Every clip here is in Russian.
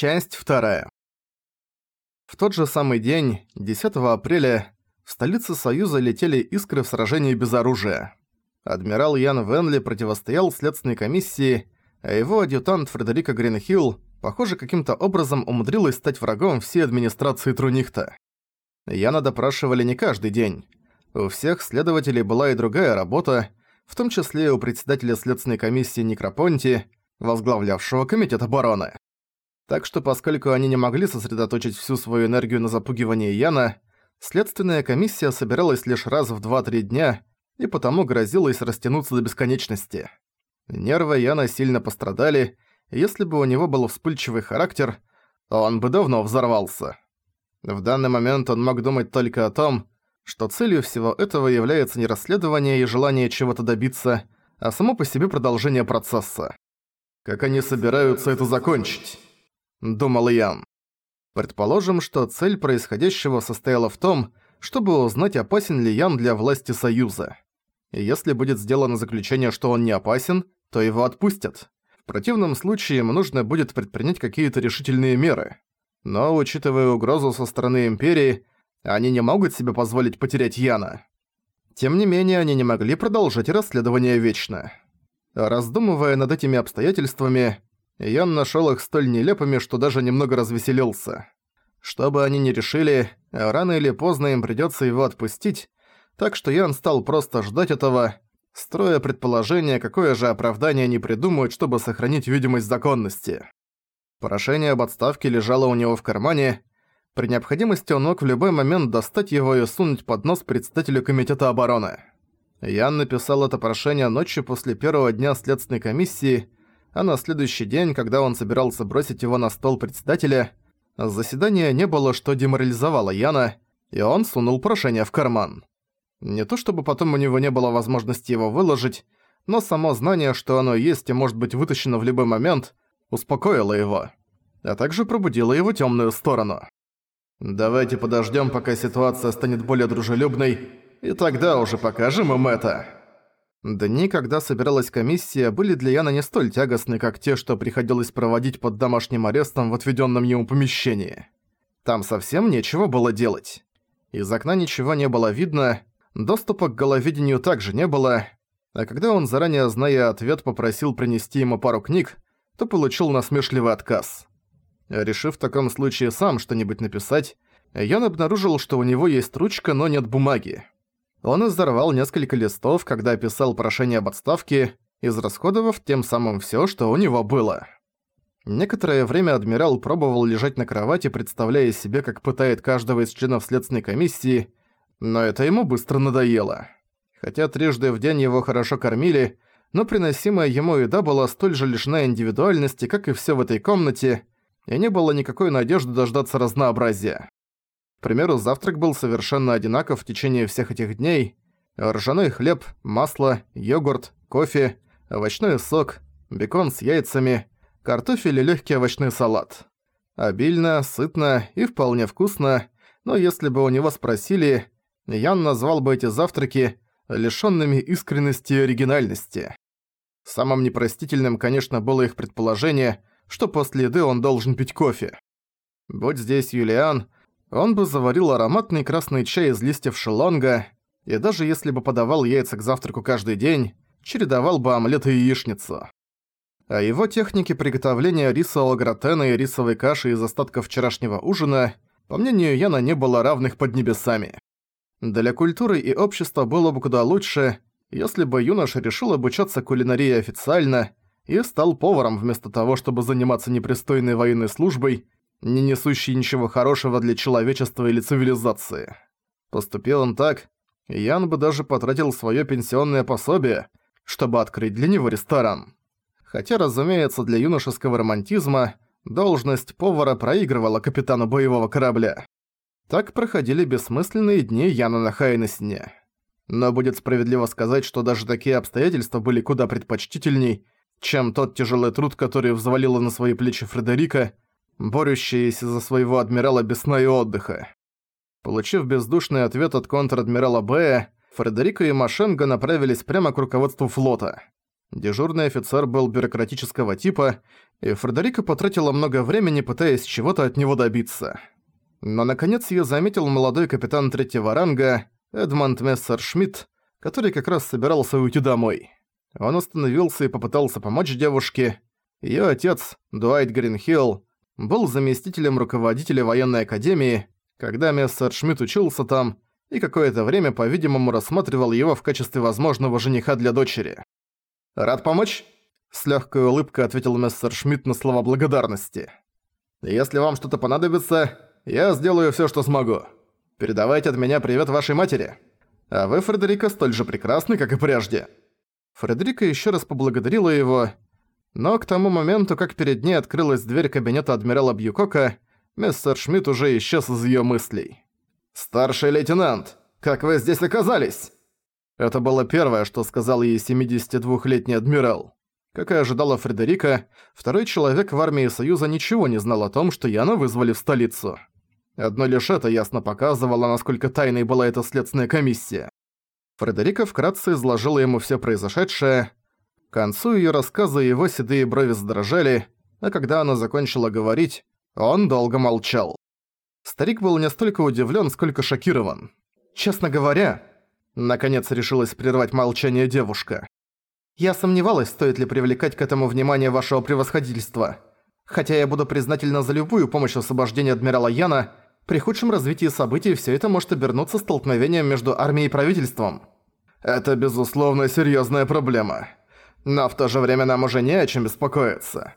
Часть вторая. В тот же самый день, 10 апреля, в столице Союза летели искры в сражении без оружия. Адмирал Ян Венли противостоял следственной комиссии, а его адъютант Фредерика Гринхилл, похоже, каким-то образом умудрилась стать врагом всей администрации Трунихта. Яна допрашивали не каждый день. У всех следователей была и другая работа, в том числе у председателя следственной комиссии Некропонти, возглавлявшего комитет обороны. Так что поскольку они не могли сосредоточить всю свою энергию на запугивании Яна, следственная комиссия собиралась лишь раз в 2-3 дня и потому грозилась растянуться до бесконечности. Нервы Яна сильно пострадали, и если бы у него был вспыльчивый характер, он бы давно взорвался. В данный момент он мог думать только о том, что целью всего этого является не расследование и желание чего-то добиться, а само по себе продолжение процесса. Как они собираются это закончить? – думал Ян. Предположим, что цель происходящего состояла в том, чтобы узнать, опасен ли Ян для власти Союза. И если будет сделано заключение, что он не опасен, то его отпустят. В противном случае ему нужно будет предпринять какие-то решительные меры. Но, учитывая угрозу со стороны Империи, они не могут себе позволить потерять Яна. Тем не менее, они не могли продолжать расследование вечно. Раздумывая над этими обстоятельствами, Ян нашёл их столь нелепыми, что даже немного развеселился. Что бы они ни решили, рано или поздно им придётся его отпустить, так что Ян стал просто ждать этого, строя предположение, какое же оправдание они придумают, чтобы сохранить видимость законности. Прошение об отставке лежало у него в кармане. При необходимости он мог в любой момент достать его и сунуть под нос председателю комитета обороны. Ян написал это прошение ночью после первого дня следственной комиссии, а на следующий день, когда он собирался бросить его на стол председателя, заседания не было, что деморализовало Яна, и он сунул прошение в карман. Не то чтобы потом у него не было возможности его выложить, но само знание, что оно есть и может быть вытащено в любой момент, успокоило его, а также пробудило его темную сторону. «Давайте подождем, пока ситуация станет более дружелюбной, и тогда уже покажем им это». Дни, когда собиралась комиссия, были для Яна не столь тягостны, как те, что приходилось проводить под домашним арестом в отведенном ему помещении. Там совсем нечего было делать. Из окна ничего не было видно, доступа к головидению также не было, а когда он, заранее зная ответ, попросил принести ему пару книг, то получил насмешливый отказ. Решив в таком случае сам что-нибудь написать, Ян обнаружил, что у него есть ручка, но нет бумаги. Он изорвал несколько листов, когда писал прошение об отставке, израсходовав тем самым всё, что у него было. Некоторое время адмирал пробовал лежать на кровати, представляя себе, как пытает каждого из членов следственной комиссии, но это ему быстро надоело. Хотя трижды в день его хорошо кормили, но приносимая ему еда была столь же лишена индивидуальности, как и всё в этой комнате, и не было никакой надежды дождаться разнообразия. К примеру, завтрак был совершенно одинаков в течение всех этих дней. Ржаной хлеб, масло, йогурт, кофе, овощной сок, бекон с яйцами, картофель и легкий овощной салат. Обильно, сытно и вполне вкусно, но если бы у него спросили, Ян назвал бы эти завтраки лишёнными искренности и оригинальности. Самым непростительным, конечно, было их предположение, что после еды он должен пить кофе. Будь здесь Юлиан, он бы заварил ароматный красный чай из листьев шелонга, и даже если бы подавал яйца к завтраку каждый день, чередовал бы омлет и яичницу. А его техники приготовления рисового гратена и рисовой каши из остатков вчерашнего ужина, по мнению Яна, не было равных под небесами. Для культуры и общества было бы куда лучше, если бы юноша решил обучаться кулинарии официально и стал поваром вместо того, чтобы заниматься непристойной военной службой не несущий ничего хорошего для человечества или цивилизации. Поступил он так, Ян бы даже потратил своё пенсионное пособие, чтобы открыть для него ресторан. Хотя, разумеется, для юношеского романтизма должность повара проигрывала капитану боевого корабля. Так проходили бессмысленные дни Яна на Хайнесне. Но будет справедливо сказать, что даже такие обстоятельства были куда предпочтительней, чем тот тяжелый труд, который взвалила на свои плечи Фредерика, борющиеся за своего адмирала без сна и отдыха. Получив бездушный ответ от контр-адмирала Бэя, Фредерико и Машенго направились прямо к руководству флота. Дежурный офицер был бюрократического типа, и Фредерика потратила много времени, пытаясь чего-то от него добиться. Но наконец её заметил молодой капитан третьего ранга Эдмонд Мессершмитт, который как раз собирался уйти домой. Он остановился и попытался помочь девушке. Её отец, Дуайт Гринхилл, был заместителем руководителя военной академии, когда Мессершмитт учился там, и какое-то время, по-видимому, рассматривал его в качестве возможного жениха для дочери. «Рад помочь?» – с легкой улыбкой ответил мистер Шмидт на слова благодарности. «Если вам что-то понадобится, я сделаю все, что смогу. Передавайте от меня привет вашей матери. А вы, Фредерика, столь же прекрасны, как и прежде». Фредерика еще раз поблагодарила его, но к тому моменту, как перед ней открылась дверь кабинета адмирала Бьюкока, мистер Шмидт уже исчез из ее мыслей. «Старший лейтенант, как вы здесь оказались?» Это было первое, что сказал ей 72-летний адмирал. Как и ожидала Фредерика, второй человек в армии Союза ничего не знал о том, что Яна вызвали в столицу. Одно лишь это ясно показывало, насколько тайной была эта следственная комиссия. Фредерика вкратце изложила ему все произошедшее. К концу ее рассказа его седые брови задрожали, а когда она закончила говорить, он долго молчал. Старик был не столько удивлен, сколько шокирован. «Честно говоря...» Наконец решилась прервать молчание девушка. «Я сомневалась, стоит ли привлекать к этому внимание вашего превосходительства. Хотя я буду признательна за любую помощь в освобождении адмирала Яна, при худшем развитии событий все это может обернуться столкновением между армией и правительством. Это, безусловно, серьезная проблема. Но в то же время нам уже не о чем беспокоиться».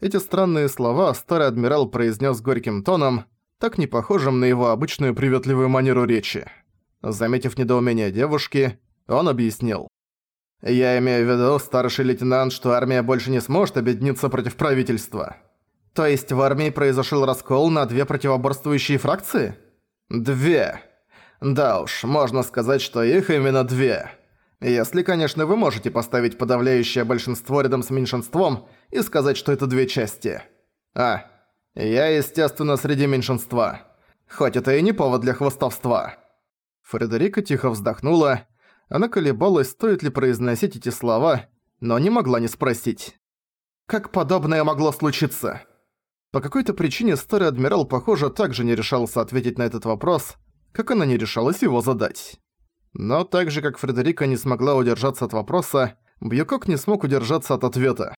Эти странные слова старый адмирал произнес горьким тоном, так не похожим на его обычную приветливую манеру речи. Заметив недоумение девушки, он объяснил. «Я имею в виду, старший лейтенант, что армия больше не сможет объединиться против правительства. То есть в армии произошел раскол на две противоборствующие фракции? Две. Да уж, можно сказать, что их именно две. Если, конечно, вы можете поставить подавляющее большинство рядом с меньшинством и сказать, что это две части. А, я, естественно, среди меньшинства. Хоть это и не повод для хвостовства. Фредерика тихо вздохнула. Она колебалась, стоит ли произносить эти слова, но не могла не спросить. Как подобное могло случиться? По какой-то причине старый адмирал, похоже, также не решался ответить на этот вопрос, как она не решалась его задать. Но так же, как Фредерика не смогла удержаться от вопроса, Бьюкок не смог удержаться от ответа.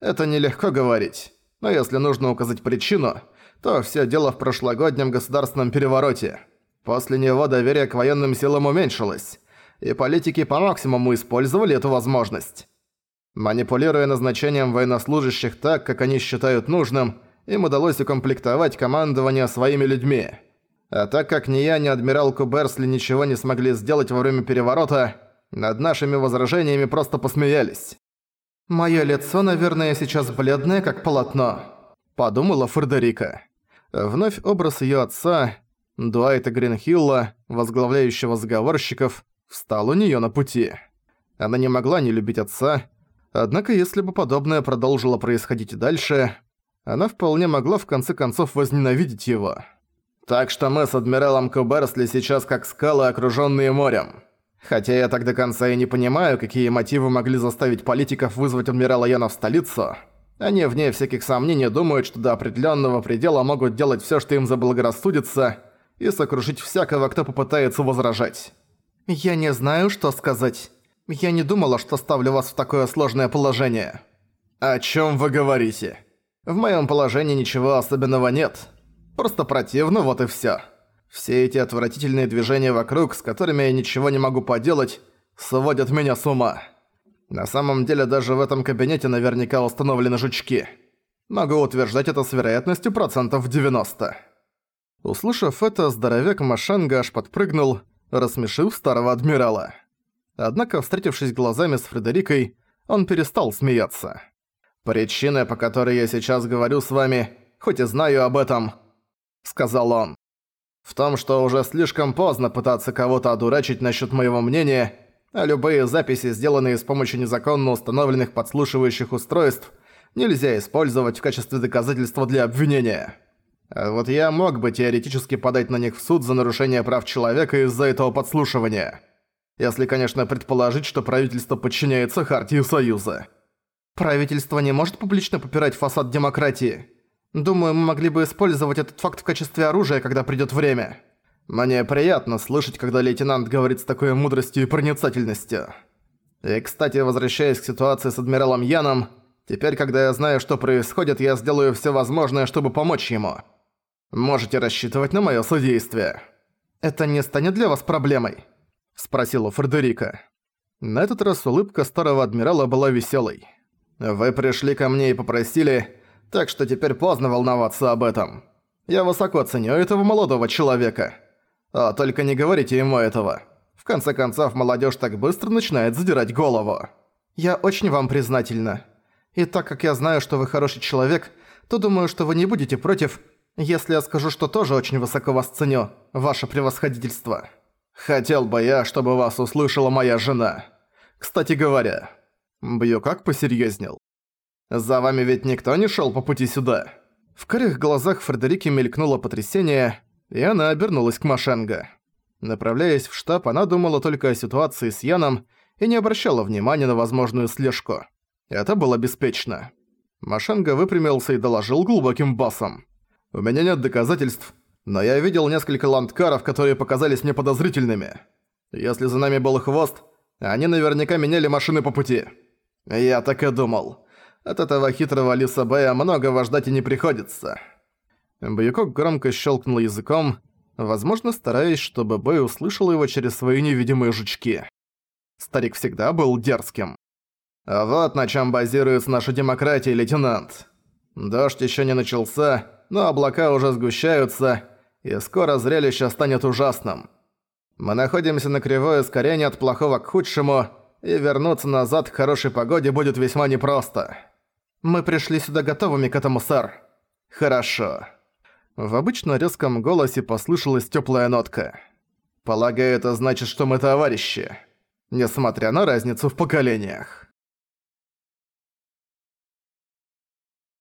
«Это нелегко говорить. Но если нужно указать причину, то все дело в прошлогоднем государственном перевороте. После него доверие к военным силам уменьшилось, и политики по максимуму использовали эту возможность. Манипулируя назначением военнослужащих так, как они считают нужным, им удалось укомплектовать командование своими людьми. А так как ни я, ни адмирал Куберсли ничего не смогли сделать во время переворота, над нашими возражениями просто посмеялись. «Моё лицо, наверное, сейчас бледное, как полотно», — подумала Фредерика. Вновь образ её отца, Дуайта Гринхилла, возглавляющего заговорщиков, встал у неё на пути. Она не могла не любить отца, однако если бы подобное продолжило происходить дальше, она вполне могла в конце концов возненавидеть его. Так что мы с адмиралом Куберсли сейчас как скалы, окружённые морем. Хотя я так до конца и не понимаю, какие мотивы могли заставить политиков вызвать адмирала Яна в столицу. Они, вне всяких сомнений, думают, что до определенного предела могут делать все, что им заблагорассудится, и сокрушить всякого, кто попытается возражать. «Я не знаю, что сказать. Я не думала, что ставлю вас в такое сложное положение». «О чем вы говорите? В моем положении ничего особенного нет. Просто противно, вот и все. Все эти отвратительные движения вокруг, с которыми я ничего не могу поделать, сводят меня с ума. На самом деле даже в этом кабинете наверняка установлены жучки. Могу утверждать это с вероятностью процентов 90. Услышав это, здоровяк Машанга аж подпрыгнул, рассмешив старого адмирала. Однако, встретившись глазами с Фредерикой, он перестал смеяться. «Причина, по которой я сейчас говорю с вами, хоть и знаю об этом», — сказал он. В том, что уже слишком поздно пытаться кого-то одурачить насчет моего мнения, а любые записи, сделанные с помощью незаконно установленных подслушивающих устройств, нельзя использовать в качестве доказательства для обвинения. А вот я мог бы теоретически подать на них в суд за нарушение прав человека из-за этого подслушивания. Если, конечно, предположить, что правительство подчиняется Хартии Союза. Правительство не может публично попирать фасад демократии. Думаю, мы могли бы использовать этот факт в качестве оружия, когда придёт время. Мне приятно слышать, когда лейтенант говорит с такой мудростью и проницательностью. И, кстати, возвращаясь к ситуации с адмиралом Яном, теперь, когда я знаю, что происходит, я сделаю всё возможное, чтобы помочь ему. Можете рассчитывать на моё содействие. Это не станет для вас проблемой? Спросила Фредерика. На этот раз улыбка старого адмирала была весёлой. Вы пришли ко мне и попросили, так что теперь поздно волноваться об этом. Я высоко ценю этого молодого человека. А только не говорите ему этого. В конце концов, молодежь так быстро начинает задирать голову. Я очень вам признательна. И так как я знаю, что вы хороший человек, то думаю, что вы не будете против, если я скажу, что тоже очень высоко вас ценю, ваше превосходительство. Хотел бы я, чтобы вас услышала моя жена. Кстати говоря, Бью как посерьезнел. За вами ведь никто не шел по пути сюда. В карих глазах Фредерики мелькнуло потрясение, и она обернулась к Машенго. Направляясь в штаб, она думала только о ситуации с Яном и не обращала внимания на возможную слежку. Это было беспечно. Машенго выпрямился и доложил глубоким басом. У меня нет доказательств, но я видел несколько ландкаров, которые показались мне подозрительными. Если за нами был хвост, они наверняка меняли машины по пути. Я так и думал. От этого хитрого Лиса Бэя многого ждать и не приходится. Баюкок громко щелкнул языком, возможно, стараясь, чтобы Бэй услышал его через свои невидимые жучки. Старик всегда был дерзким. А вот на чем базируется наша демократия, лейтенант. Дождь еще не начался, но облака уже сгущаются, и скоро зрелище станет ужасным. Мы находимся на кривой ускорении от плохого к худшему, и вернуться назад к хорошей погоде будет весьма непросто. Мы пришли сюда готовыми к этому, сэр. Хорошо. В обычно резком голосе послышалась теплая нотка. Полагаю, это значит, что мы товарищи, несмотря на разницу в поколениях.